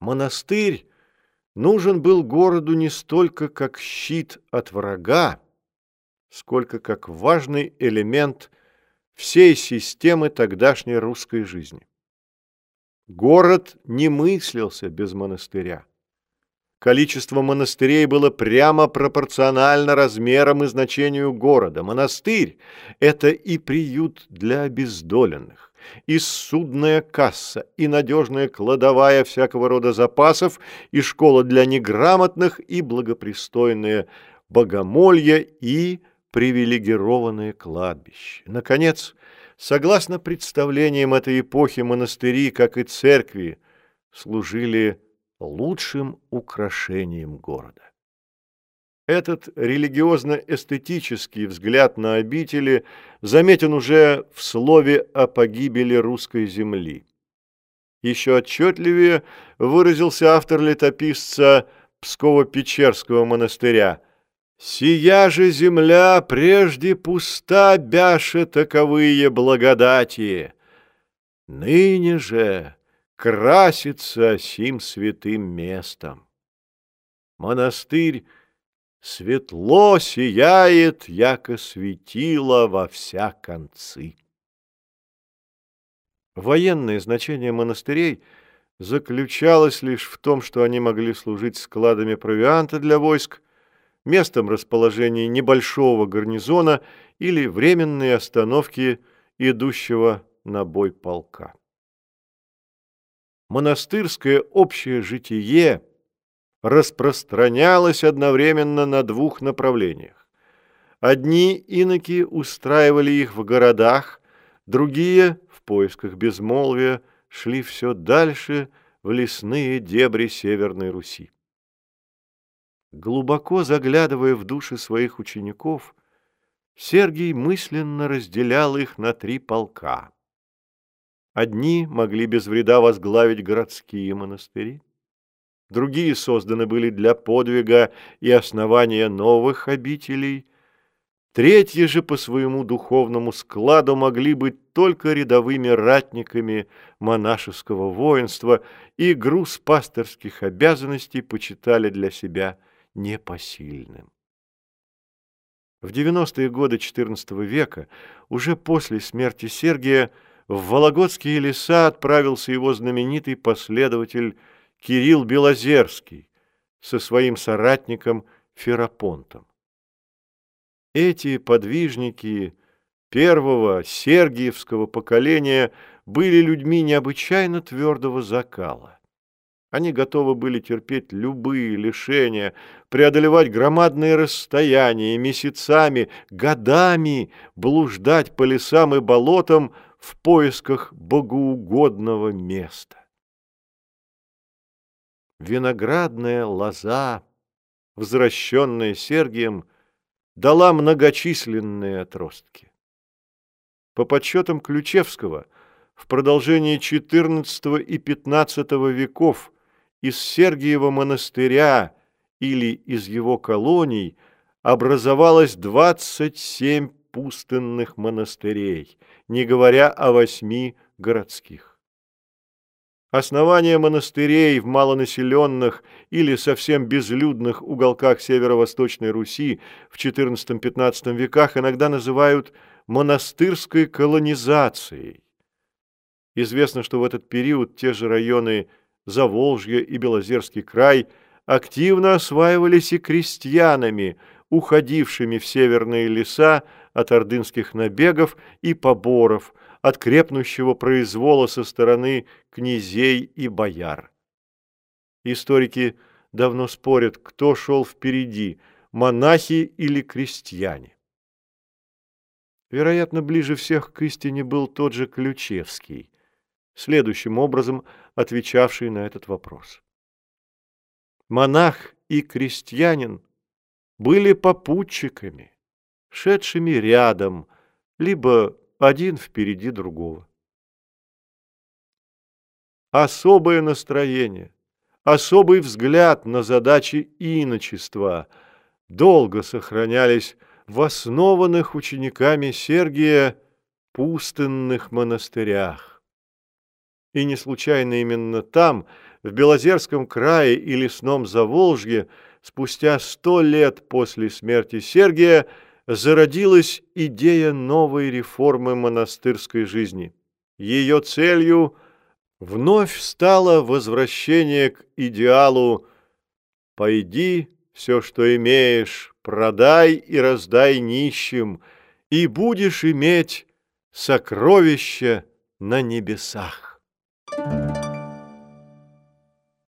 Монастырь нужен был городу не столько как щит от врага, сколько как важный элемент всей системы тогдашней русской жизни. Город не мыслился без монастыря. Количество монастырей было прямо пропорционально размерам и значению города. Монастырь – это и приют для обездоленных, и судная касса, и надежная кладовая всякого рода запасов, и школа для неграмотных, и благопристойное богомолье, и привилегированное кладбище. Наконец, согласно представлениям этой эпохи, монастыри, как и церкви, служили лучшим украшением города. Этот религиозно-эстетический взгляд на обители заметен уже в слове о погибели русской земли. Еще отчетливее выразился автор летописца Псково-Печерского монастыря «Сия же земля прежде пуста бяше таковые благодати, ныне же красится сим святым местом. Монастырь светло сияет, яко светило во вся концы. Военное значение монастырей заключалось лишь в том, что они могли служить складами провианта для войск, местом расположения небольшого гарнизона или временной остановки идущего на бой полка монастырское общее житие распространялось одновременно на двух направлениях. Одни иноки устраивали их в городах, другие, в поисках безмолвия, шли все дальше в лесные дебри Северной Руси. Глубоко заглядывая в души своих учеников, Сергий мысленно разделял их на три полка – Одни могли без вреда возглавить городские монастыри, другие созданы были для подвига и основания новых обителей, третьи же по своему духовному складу могли быть только рядовыми ратниками монашеского воинства и груз пасторских обязанностей почитали для себя непосильным. В 90-е годы XIV века, уже после смерти Сергия, в Вологодские леса отправился его знаменитый последователь Кирилл Белозерский со своим соратником Ферапонтом. Эти подвижники первого сергиевского поколения были людьми необычайно твердого закала. Они готовы были терпеть любые лишения, преодолевать громадные расстояния, месяцами, годами блуждать по лесам и болотам – в поисках богоугодного места. Виноградная лоза, возвращенная Сергием, дала многочисленные отростки. По подсчетам Ключевского, в продолжении XIV и XV веков из Сергиева монастыря или из его колоний образовалось 27 пустынных монастырей, не говоря о восьми городских. Основание монастырей в малонаселенных или совсем безлюдных уголках северо-восточной Руси в XIV-XV веках иногда называют монастырской колонизацией. Известно, что в этот период те же районы Заволжье и Белозерский край активно осваивались и крестьянами, уходившими в северные леса от ордынских набегов и поборов, от крепнущего произвола со стороны князей и бояр. Историки давно спорят, кто шел впереди, монахи или крестьяне. Вероятно, ближе всех к истине был тот же Ключевский, следующим образом отвечавший на этот вопрос. Монах и крестьянин были попутчиками, шедшими рядом, либо один впереди другого. Особое настроение, особый взгляд на задачи иночества долго сохранялись в основанных учениками Сергия пустынных монастырях. И не случайно именно там, в Белозерском крае и лесном Заволжье спустя сто лет после смерти Сергия зародилась идея новой реформы монастырской жизни. Ее целью вновь стало возвращение к идеалу «Пойди, все, что имеешь, продай и раздай нищим, и будешь иметь сокровища на небесах».